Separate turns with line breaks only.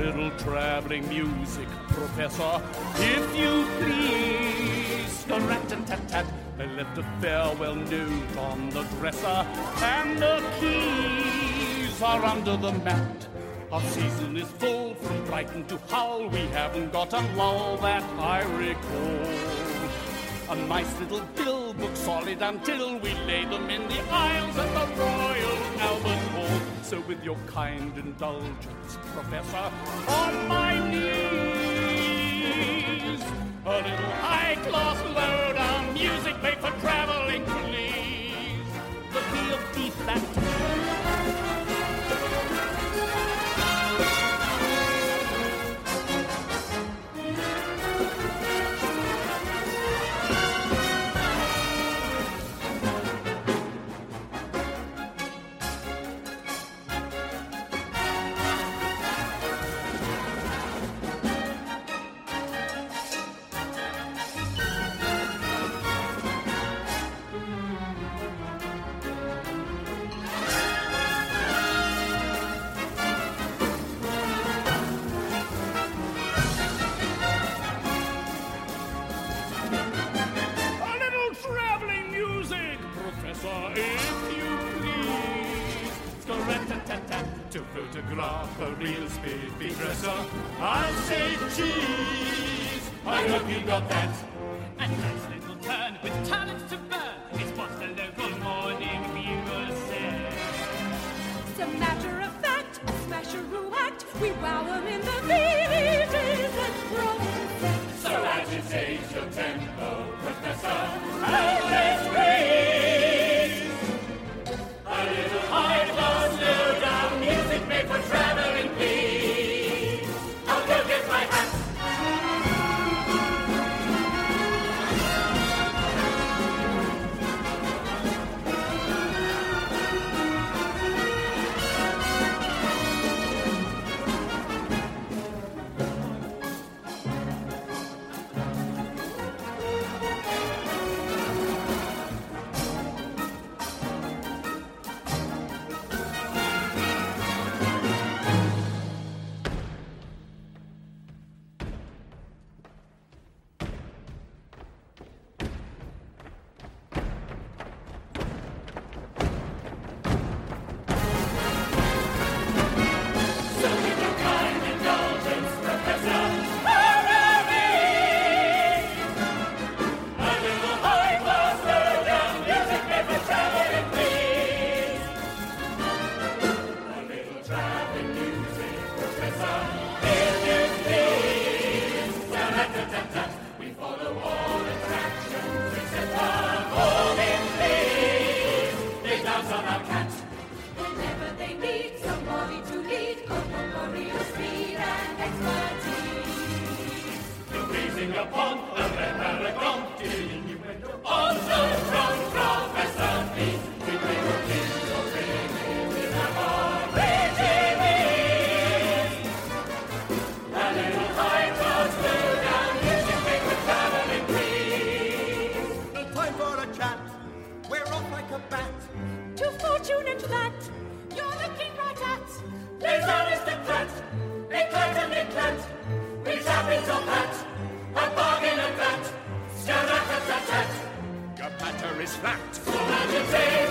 little traveling music, Professor, if you please. Rat-tat-tat-tat. I left a farewell note on the dresser, and the keys are under the mat. Our season is full from Brighton to Hull. We haven't got a lull that I recall. A nice little bill book, solid until we lay the with your kind indulgence, Professor, on my knees, a little high class lowdown music made for traveling, please. The key of D flat. To photograph a real spiffy dresser. I'll say cheese. I hope you got that.
A nice little turn with talents to burn is what the local morning bugle says.
As a matter of fact, a smasheroo act. We wow 'em in the VVVs and bronze.
So agitate your tempo, dogs on our cat. Whenever they need somebody to lead, Corporeal speed and expertise. The raising upon is flat.